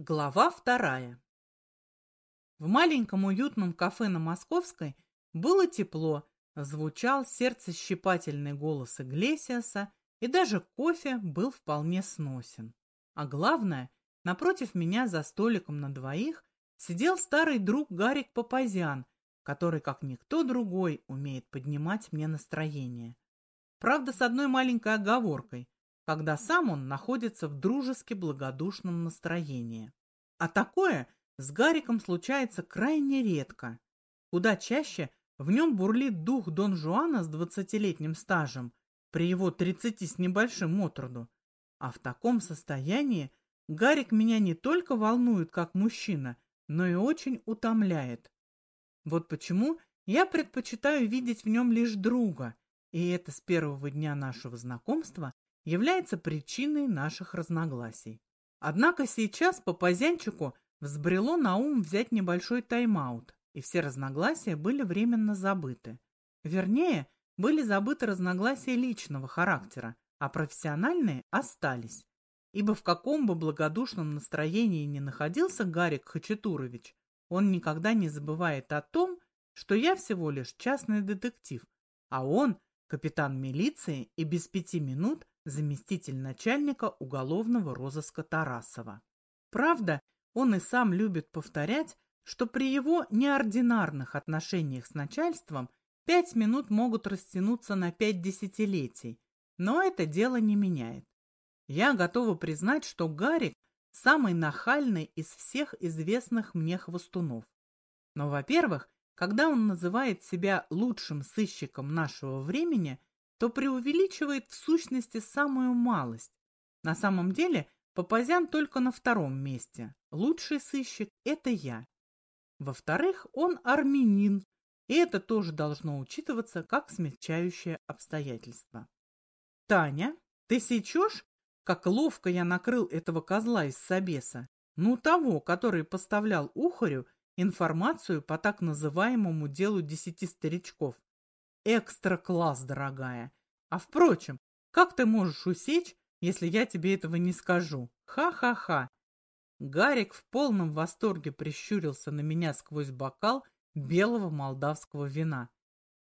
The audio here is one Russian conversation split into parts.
Глава вторая. В маленьком уютном кафе на Московской было тепло, звучал сердцещипательный голос Иглесиаса, и даже кофе был вполне сносен. А главное, напротив меня за столиком на двоих сидел старый друг Гарик Папазян, который, как никто другой, умеет поднимать мне настроение. Правда, с одной маленькой оговоркой когда сам он находится в дружески благодушном настроении. А такое с Гариком случается крайне редко. Куда чаще в нем бурлит дух Дон Жуана с двадцатилетним стажем, при его тридцати с небольшим отроду. А в таком состоянии Гарик меня не только волнует как мужчина, но и очень утомляет. Вот почему я предпочитаю видеть в нем лишь друга, и это с первого дня нашего знакомства является причиной наших разногласий. Однако сейчас по Позянчику взбрело на ум взять небольшой тайм-аут, и все разногласия были временно забыты. Вернее, были забыты разногласия личного характера, а профессиональные остались. Ибо в каком бы благодушном настроении ни находился Гарик Хачатурович, он никогда не забывает о том, что я всего лишь частный детектив, а он капитан милиции и без пяти минут заместитель начальника уголовного розыска Тарасова. Правда, он и сам любит повторять, что при его неординарных отношениях с начальством пять минут могут растянуться на пять десятилетий, но это дело не меняет. Я готова признать, что Гарик самый нахальный из всех известных мне хвостунов. Но, во-первых, когда он называет себя лучшим сыщиком нашего времени, то преувеличивает в сущности самую малость. На самом деле Папазян только на втором месте. Лучший сыщик – это я. Во-вторых, он армянин, и это тоже должно учитываться как смягчающее обстоятельство. «Таня, ты сечешь, как ловко я накрыл этого козла из Собеса? Ну, того, который поставлял Ухарю информацию по так называемому делу десяти старичков. Экстра-класс, дорогая. А впрочем, как ты можешь усечь, если я тебе этого не скажу? Ха-ха-ха. Гарик в полном восторге прищурился на меня сквозь бокал белого молдавского вина.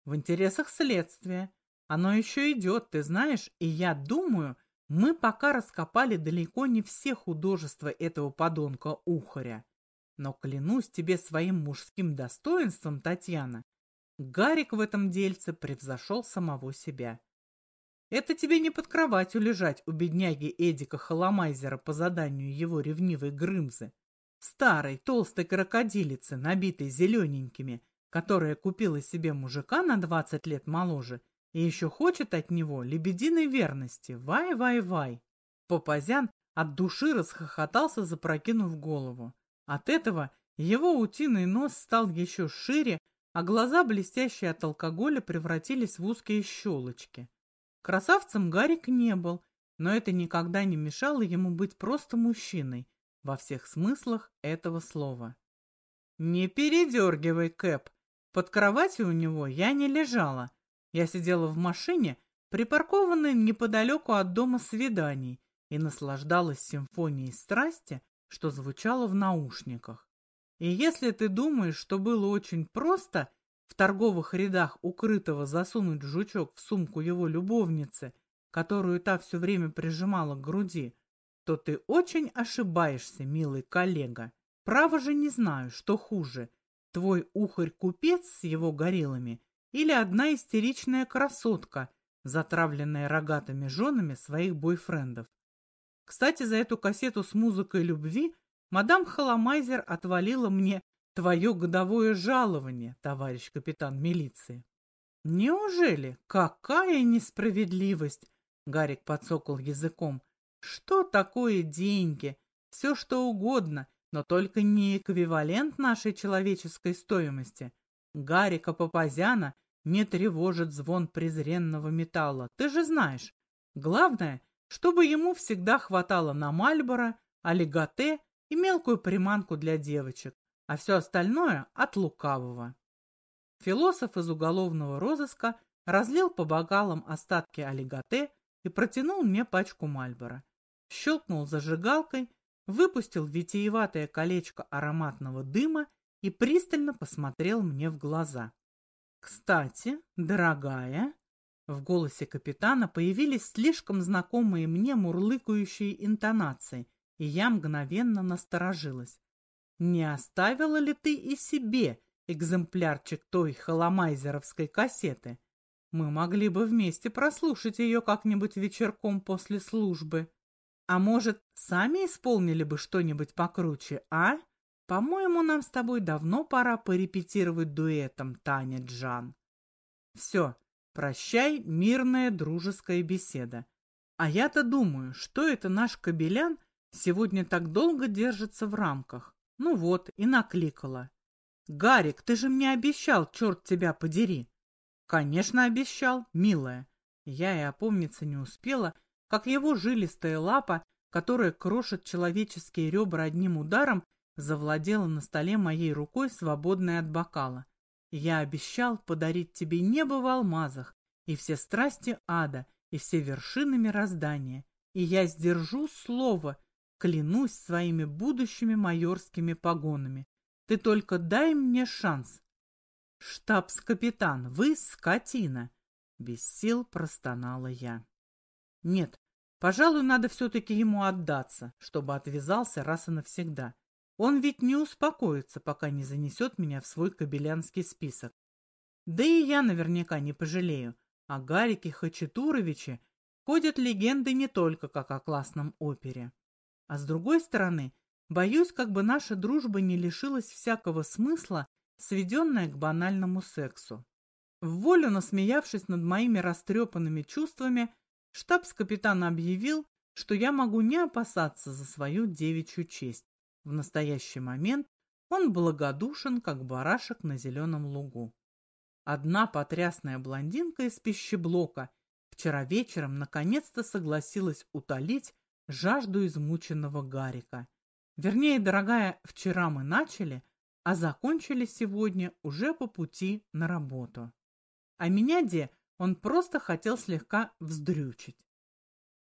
В интересах следствия. Оно еще идет, ты знаешь, и я думаю, мы пока раскопали далеко не все художества этого подонка Ухаря. Но клянусь тебе своим мужским достоинством, Татьяна, Гарик в этом дельце превзошел самого себя. Это тебе не под кроватью лежать у бедняги Эдика Холомайзера по заданию его ревнивой Грымзы, старой толстой крокодилицы, набитой зелененькими, которая купила себе мужика на двадцать лет моложе и еще хочет от него лебединой верности. Вай-вай-вай. Попазян от души расхохотался, запрокинув голову. От этого его утиный нос стал еще шире, а глаза, блестящие от алкоголя, превратились в узкие щелочки. Красавцем Гарик не был, но это никогда не мешало ему быть просто мужчиной во всех смыслах этого слова. «Не передергивай, Кэп. Под кроватью у него я не лежала. Я сидела в машине, припаркованной неподалеку от дома свиданий, и наслаждалась симфонией страсти, что звучало в наушниках. И если ты думаешь, что было очень просто – в торговых рядах укрытого засунуть жучок в сумку его любовницы, которую та все время прижимала к груди, то ты очень ошибаешься, милый коллега. Право же не знаю, что хуже, твой ухарь-купец с его гориллами или одна истеричная красотка, затравленная рогатыми женами своих бойфрендов. Кстати, за эту кассету с музыкой любви мадам Халамайзер отвалила мне твое годовое жалование, товарищ капитан милиции. Неужели? Какая несправедливость! Гарик подсокал языком. Что такое деньги? Все что угодно, но только не эквивалент нашей человеческой стоимости. Гарика Папазяна не тревожит звон презренного металла, ты же знаешь. Главное, чтобы ему всегда хватало на Мальборо, олиготе и мелкую приманку для девочек а все остальное от лукавого. Философ из уголовного розыска разлил по бокалам остатки олиготе и протянул мне пачку Мальбора. Щелкнул зажигалкой, выпустил витиеватое колечко ароматного дыма и пристально посмотрел мне в глаза. «Кстати, дорогая...» В голосе капитана появились слишком знакомые мне мурлыкающие интонации, и я мгновенно насторожилась. «Не оставила ли ты и себе экземплярчик той холомайзеровской кассеты? Мы могли бы вместе прослушать ее как-нибудь вечерком после службы. А может, сами исполнили бы что-нибудь покруче, а? По-моему, нам с тобой давно пора порепетировать дуэтом, Таня Джан. Все, прощай, мирная дружеская беседа. А я-то думаю, что это наш кабелян сегодня так долго держится в рамках. Ну вот, и накликала. Гарик, ты же мне обещал, черт тебя подери. Конечно, обещал, милая. Я и опомниться не успела, как его жилистая лапа, которая крошит человеческие ребра одним ударом, завладела на столе моей рукой, свободной от бокала. Я обещал подарить тебе небо в алмазах, и все страсти ада, и все вершины мироздания. И я сдержу слово, клянусь своими будущими майорскими погонами. Ты только дай мне шанс. Штабс-капитан, вы скотина! Без сил простонала я. Нет, пожалуй, надо все-таки ему отдаться, чтобы отвязался раз и навсегда. Он ведь не успокоится, пока не занесет меня в свой кабелянский список. Да и я наверняка не пожалею. О Гарике Хачатуровиче ходят легенды не только как о классном опере. А с другой стороны, боюсь, как бы наша дружба не лишилась всякого смысла, сведенная к банальному сексу. В волю насмеявшись над моими растрепанными чувствами, штабс-капитан объявил, что я могу не опасаться за свою девичью честь. В настоящий момент он благодушен, как барашек на зеленом лугу. Одна потрясная блондинка из пищеблока вчера вечером наконец-то согласилась утолить жажду измученного Гарика. Вернее, дорогая, вчера мы начали, а закончили сегодня уже по пути на работу. А меня, де, он просто хотел слегка вздрючить.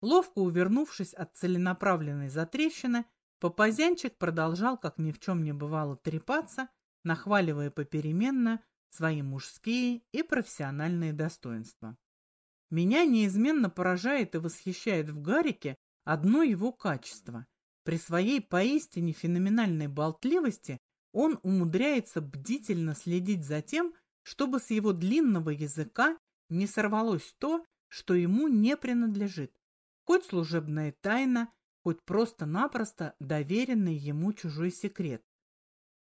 Ловко увернувшись от целенаправленной затрещины, Папазянчик продолжал, как ни в чем не бывало, трепаться, нахваливая попеременно свои мужские и профессиональные достоинства. Меня неизменно поражает и восхищает в Гарике одно его качество. При своей поистине феноменальной болтливости он умудряется бдительно следить за тем, чтобы с его длинного языка не сорвалось то, что ему не принадлежит. Хоть служебная тайна, хоть просто-напросто доверенный ему чужой секрет.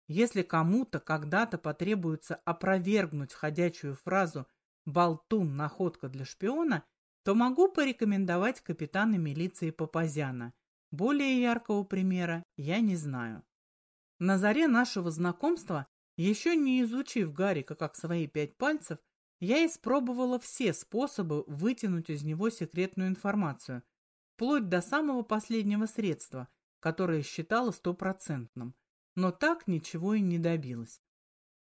Если кому-то когда-то потребуется опровергнуть ходячую фразу «болтун, находка для шпиона», то могу порекомендовать капитана милиции Папазяна. Более яркого примера я не знаю. На заре нашего знакомства, еще не изучив Гарика как свои пять пальцев, я испробовала все способы вытянуть из него секретную информацию, вплоть до самого последнего средства, которое считала стопроцентным, но так ничего и не добилась.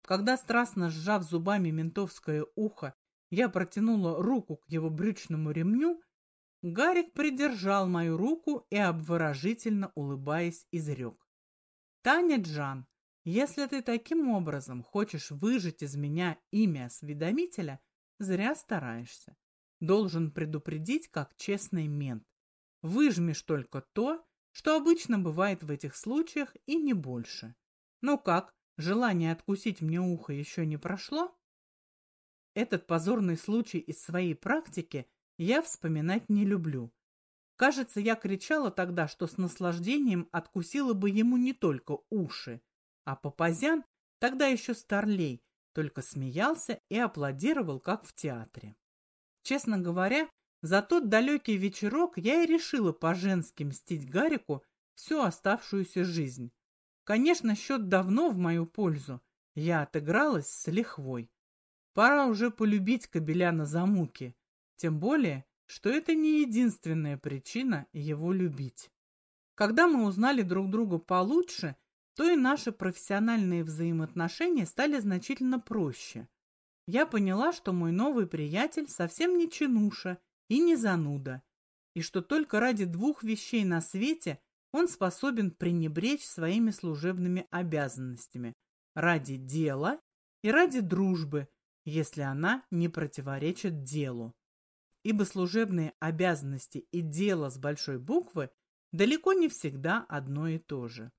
Когда, страстно сжав зубами ментовское ухо, я протянула руку к его брючному ремню, Гарик придержал мою руку и, обворожительно улыбаясь, изрек. «Таня Джан, если ты таким образом хочешь выжить из меня имя осведомителя, зря стараешься. Должен предупредить, как честный мент. Выжмешь только то, что обычно бывает в этих случаях, и не больше. Ну как, желание откусить мне ухо еще не прошло? Этот позорный случай из своей практики я вспоминать не люблю. Кажется, я кричала тогда, что с наслаждением откусила бы ему не только уши, а Папазян, тогда еще старлей, только смеялся и аплодировал, как в театре. Честно говоря, за тот далекий вечерок я и решила по-женски мстить Гарику всю оставшуюся жизнь. Конечно, счет давно в мою пользу. Я отыгралась с лихвой. Пора уже полюбить Кобеляна за муки. Тем более, что это не единственная причина его любить. Когда мы узнали друг друга получше, то и наши профессиональные взаимоотношения стали значительно проще. Я поняла, что мой новый приятель совсем не чинуша и не зануда, и что только ради двух вещей на свете он способен пренебречь своими служебными обязанностями ради дела и ради дружбы, если она не противоречит делу. Ибо служебные обязанности и дело с большой буквы далеко не всегда одно и то же.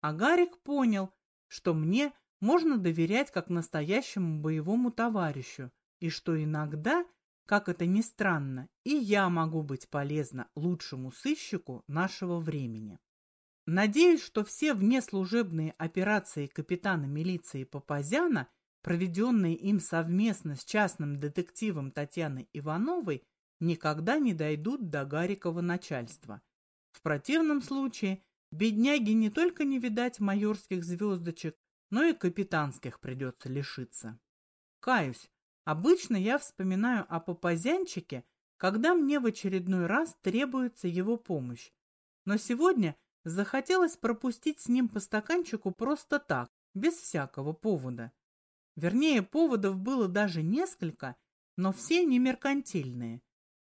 А Гарик понял, что мне можно доверять как настоящему боевому товарищу, и что иногда, как это ни странно, и я могу быть полезна лучшему сыщику нашего времени. Надеюсь, что все внеслужебные операции капитана милиции Папазяна, проведенные им совместно с частным детективом Татьяной Ивановой, никогда не дойдут до Гарикова начальства. В противном случае бедняге не только не видать майорских звездочек, но и капитанских придется лишиться. Каюсь, обычно я вспоминаю о Папазянчике, когда мне в очередной раз требуется его помощь. Но сегодня захотелось пропустить с ним по стаканчику просто так, без всякого повода. Вернее, поводов было даже несколько, но все не меркантильные.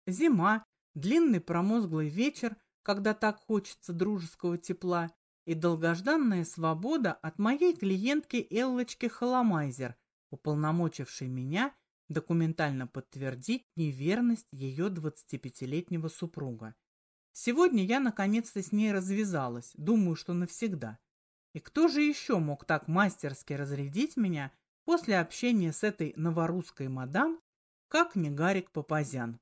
Зима, длинный промозглый вечер, когда так хочется дружеского тепла, и долгожданная свобода от моей клиентки Эллочки Холомайзер, уполномочившей меня документально подтвердить неверность ее 25-летнего супруга. Сегодня я наконец-то с ней развязалась, думаю, что навсегда. И кто же еще мог так мастерски разрядить меня после общения с этой новорусской мадам, как не Гарик Папазян?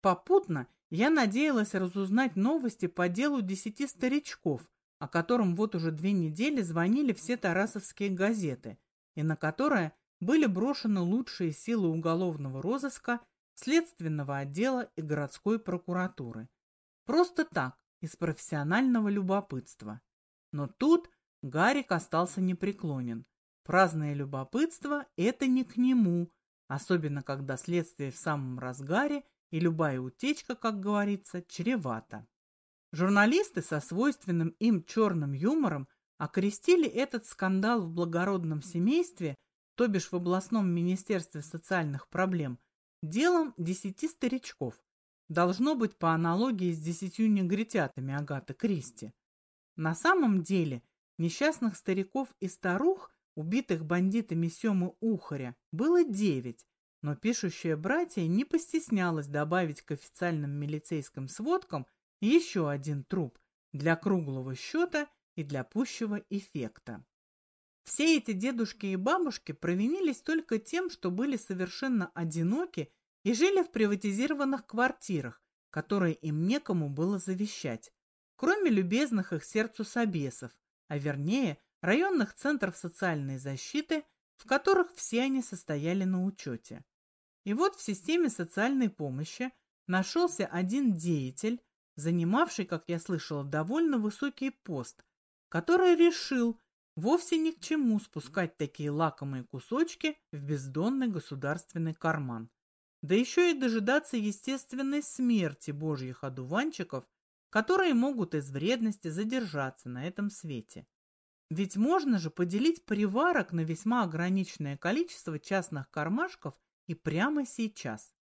Попутно я надеялась разузнать новости по делу десяти старичков, о котором вот уже две недели звонили все тарасовские газеты, и на которое были брошены лучшие силы уголовного розыска, следственного отдела и городской прокуратуры. Просто так, из профессионального любопытства. Но тут Гарик остался непреклонен. Праздное любопытство – это не к нему, особенно когда следствие в самом разгаре и любая утечка, как говорится, чревата. Журналисты со свойственным им черным юмором окрестили этот скандал в благородном семействе, то бишь в областном министерстве социальных проблем, делом десяти старичков. Должно быть по аналогии с десятью негритятами Агаты Кристи. На самом деле несчастных стариков и старух, убитых бандитами Семы Ухаря, было девять, но пишущая братья не постеснялась добавить к официальным милицейским сводкам еще один труп для круглого счета и для пущего эффекта. Все эти дедушки и бабушки провинились только тем, что были совершенно одиноки и жили в приватизированных квартирах, которые им некому было завещать, кроме любезных их сердцу собесов, а вернее районных центров социальной защиты, в которых все они состояли на учете. И вот в системе социальной помощи нашелся один деятель, занимавший, как я слышала, довольно высокий пост, который решил вовсе ни к чему спускать такие лакомые кусочки в бездонный государственный карман. Да еще и дожидаться естественной смерти божьих одуванчиков, которые могут из вредности задержаться на этом свете. Ведь можно же поделить приварок на весьма ограниченное количество частных кармашков и прямо сейчас.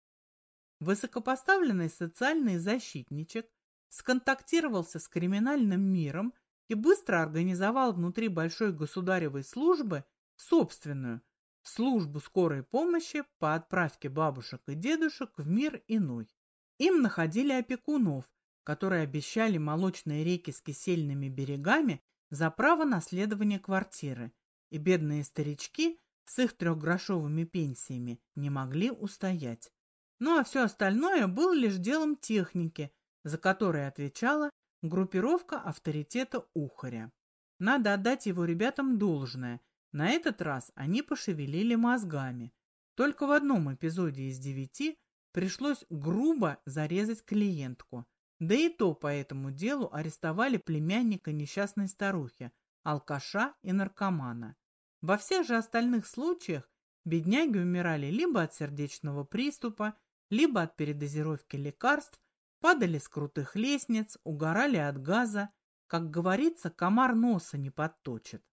Высокопоставленный социальный защитничек сконтактировался с криминальным миром и быстро организовал внутри большой государевой службы собственную службу скорой помощи по отправке бабушек и дедушек в мир иной. Им находили опекунов, которые обещали молочные реки с кисельными берегами за право наследования квартиры, и бедные старички с их трехгрошовыми пенсиями не могли устоять. Ну а все остальное было лишь делом техники, за которое отвечала группировка авторитета Ухаря. Надо отдать его ребятам должное. На этот раз они пошевелили мозгами. Только в одном эпизоде из девяти пришлось грубо зарезать клиентку. Да и то по этому делу арестовали племянника несчастной старухи, алкаша и наркомана. Во всех же остальных случаях бедняги умирали либо от сердечного приступа, либо от передозировки лекарств, падали с крутых лестниц, угорали от газа. Как говорится, комар носа не подточит.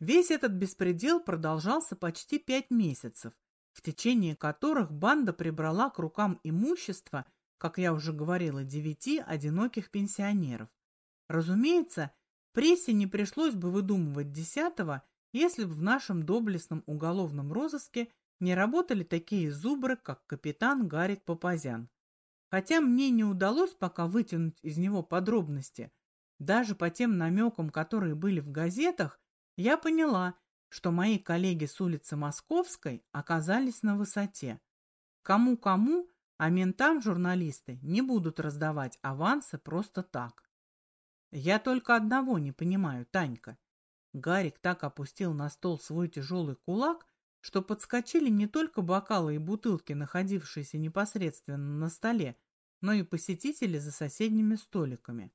Весь этот беспредел продолжался почти пять месяцев, в течение которых банда прибрала к рукам имущество, как я уже говорила, девяти одиноких пенсионеров. Разумеется, прессе не пришлось бы выдумывать десятого, если бы в нашем доблестном уголовном розыске не работали такие зубры, как капитан Гарик Папазян. Хотя мне не удалось пока вытянуть из него подробности, даже по тем намекам, которые были в газетах, я поняла, что мои коллеги с улицы Московской оказались на высоте. Кому-кому, а ментам журналисты не будут раздавать авансы просто так. Я только одного не понимаю, Танька. Гарик так опустил на стол свой тяжелый кулак, что подскочили не только бокалы и бутылки, находившиеся непосредственно на столе, но и посетители за соседними столиками.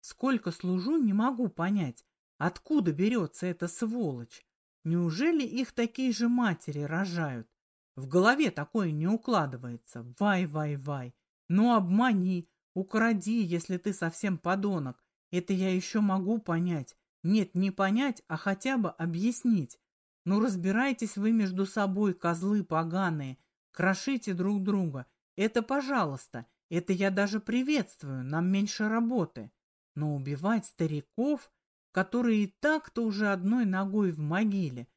Сколько служу, не могу понять, откуда берется эта сволочь. Неужели их такие же матери рожают? В голове такое не укладывается. Вай-вай-вай. Ну обмани, укради, если ты совсем подонок. Это я еще могу понять. Нет, не понять, а хотя бы объяснить. Ну разбирайтесь вы между собой, козлы поганые. Крошите друг друга. Это пожалуйста. Это я даже приветствую. Нам меньше работы. Но убивать стариков, которые и так-то уже одной ногой в могиле.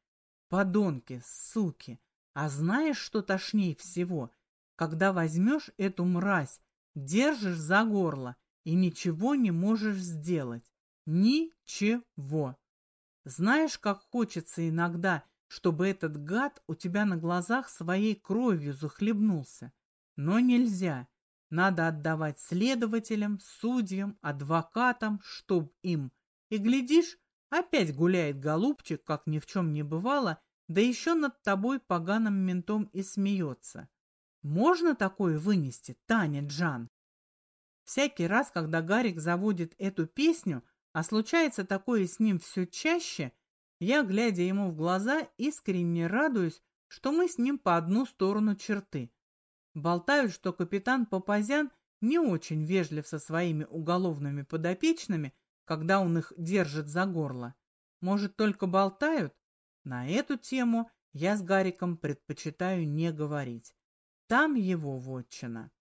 Подонки, суки. А знаешь, что тошней всего? Когда возьмешь эту мразь, держишь за горло и ничего не можешь сделать. Ничего. Знаешь, как хочется иногда, чтобы этот гад у тебя на глазах своей кровью захлебнулся. Но нельзя. Надо отдавать следователям, судьям, адвокатам, чтоб им. И, глядишь, опять гуляет голубчик, как ни в чем не бывало, да еще над тобой поганым ментом и смеется. Можно такое вынести, Таня Джан? Всякий раз, когда Гарик заводит эту песню, а случается такое с ним все чаще, я, глядя ему в глаза, искренне радуюсь, что мы с ним по одну сторону черты. Болтают, что капитан Папазян не очень вежлив со своими уголовными подопечными, когда он их держит за горло. Может, только болтают? На эту тему я с Гариком предпочитаю не говорить. Там его вотчина.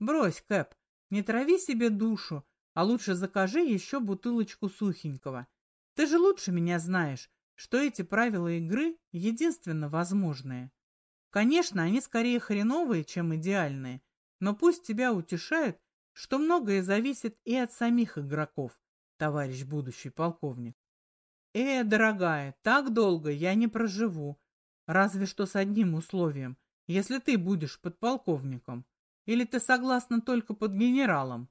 Брось, Кэп, не трави себе душу, а лучше закажи еще бутылочку сухенького. Ты же лучше меня знаешь, что эти правила игры единственно возможные. Конечно, они скорее хреновые, чем идеальные, но пусть тебя утешают, что многое зависит и от самих игроков, товарищ будущий полковник. Э, дорогая, так долго я не проживу, разве что с одним условием, если ты будешь подполковником, или ты согласна только под генералом.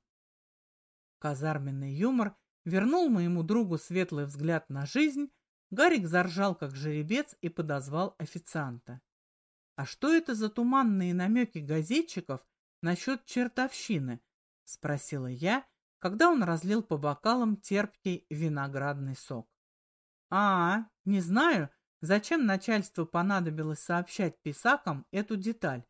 Казарменный юмор вернул моему другу светлый взгляд на жизнь, Гарик заржал как жеребец и подозвал официанта. А что это за туманные намеки газетчиков насчет чертовщины? Спросила я, когда он разлил по бокалам терпкий виноградный сок. А, не знаю, зачем начальству понадобилось сообщать писакам эту деталь.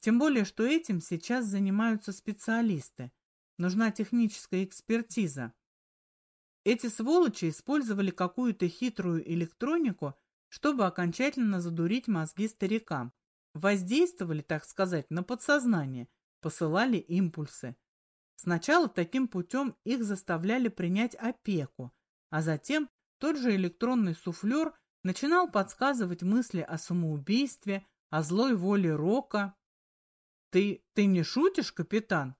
Тем более, что этим сейчас занимаются специалисты. Нужна техническая экспертиза. Эти сволочи использовали какую-то хитрую электронику, чтобы окончательно задурить мозги старикам. Воздействовали, так сказать, на подсознание, посылали импульсы. Сначала таким путем их заставляли принять опеку, а затем тот же электронный суфлер начинал подсказывать мысли о самоубийстве, о злой воле Рока. «Ты, ты не шутишь, капитан?»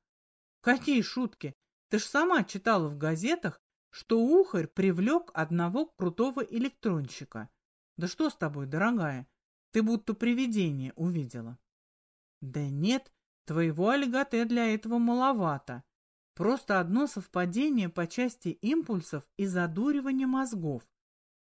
«Какие шутки? Ты ж сама читала в газетах, что Ухарь привлек одного крутого электронщика. Да что с тобой, дорогая? Ты будто привидение увидела. Да нет, твоего альгате для этого маловато. Просто одно совпадение по части импульсов и задуривания мозгов.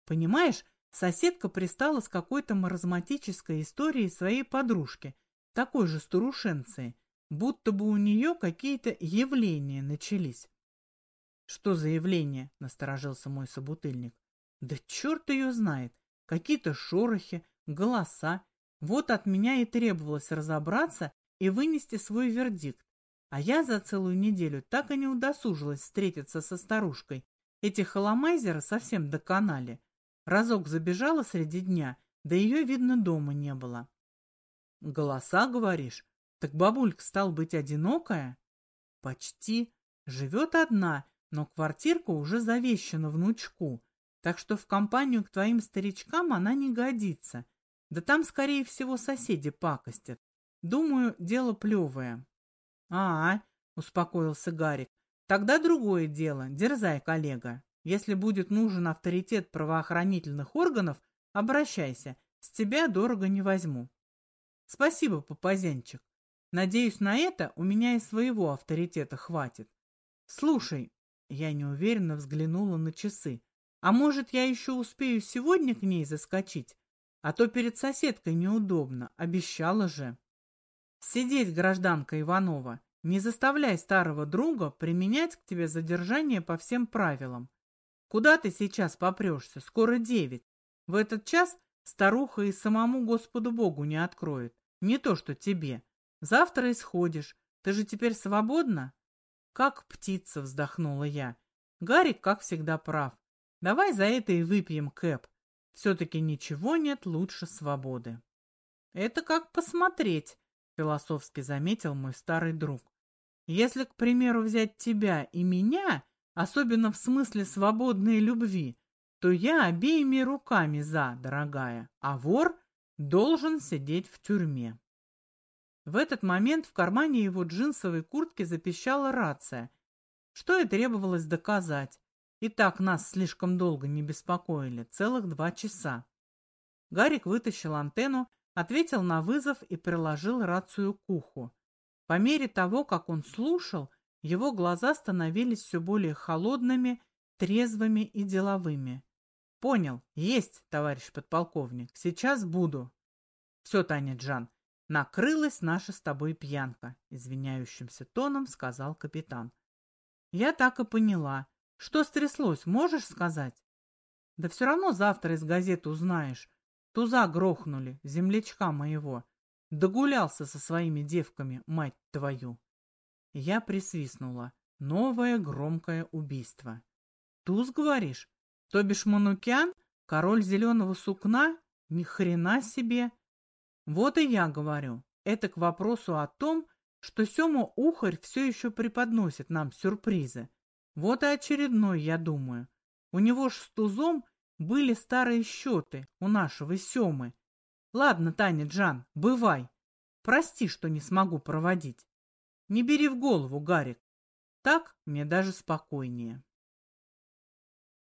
Понимаешь, соседка пристала с какой-то маразматической историей своей подружки, такой же старушенции, будто бы у нее какие-то явления начались. «Что за явление?» — насторожился мой собутыльник. «Да черт ее знает! какие-то шорохи, голоса. Вот от меня и требовалось разобраться и вынести свой вердикт. А я за целую неделю так и не удосужилась встретиться со старушкой. Эти холомайзеры совсем доконали. Разок забежала среди дня, да ее, видно, дома не было. Голоса, говоришь? Так бабулька стал быть одинокая? Почти. Живет одна, Но квартирка уже завещана внучку, так что в компанию к твоим старичкам она не годится. Да там, скорее всего, соседи пакостят. Думаю, дело плевое. А, успокоился Гарик. Тогда другое дело. Дерзай, коллега. Если будет нужен авторитет правоохранительных органов, обращайся. С тебя дорого не возьму. Спасибо, Папазянчик. Надеюсь, на это у меня и своего авторитета хватит. Слушай, я неуверенно взглянула на часы. А может, я еще успею сегодня к ней заскочить? А то перед соседкой неудобно, обещала же. Сидеть, гражданка Иванова, не заставляй старого друга применять к тебе задержание по всем правилам. Куда ты сейчас попрешься? Скоро девять. В этот час старуха и самому Господу Богу не откроет. Не то, что тебе. Завтра исходишь. Ты же теперь свободна? Как птица, вздохнула я. Гарик, как всегда, прав. Давай за это и выпьем, Кэп. Все-таки ничего нет лучше свободы. Это как посмотреть, философски заметил мой старый друг. Если, к примеру, взять тебя и меня, особенно в смысле свободной любви, то я обеими руками за, дорогая, а вор должен сидеть в тюрьме. В этот момент в кармане его джинсовой куртки запищала рация, что и требовалось доказать. И так нас слишком долго не беспокоили, целых два часа. Гарик вытащил антенну, ответил на вызов и приложил рацию к уху. По мере того, как он слушал, его глаза становились все более холодными, трезвыми и деловыми. «Понял. Есть, товарищ подполковник. Сейчас буду». «Все, Таня Джан, накрылась наша с тобой пьянка», — извиняющимся тоном сказал капитан. «Я так и поняла. Что стряслось, можешь сказать?» «Да все равно завтра из газеты узнаешь. Туза грохнули, землячка моего. Догулялся со своими девками, мать твою!» Я присвистнула. Новое громкое убийство. «Туз, говоришь? То бишь Манукян? Король зеленого сукна? Ни хрена себе!» Вот и я говорю. Это к вопросу о том, что Сема Ухарь все еще преподносит нам сюрпризы. Вот и очередной, я думаю. У него ж с Тузом были старые счеты у нашего Семы. Ладно, Таня Джан, бывай. Прости, что не смогу проводить. Не бери в голову, Гарик. Так мне даже спокойнее.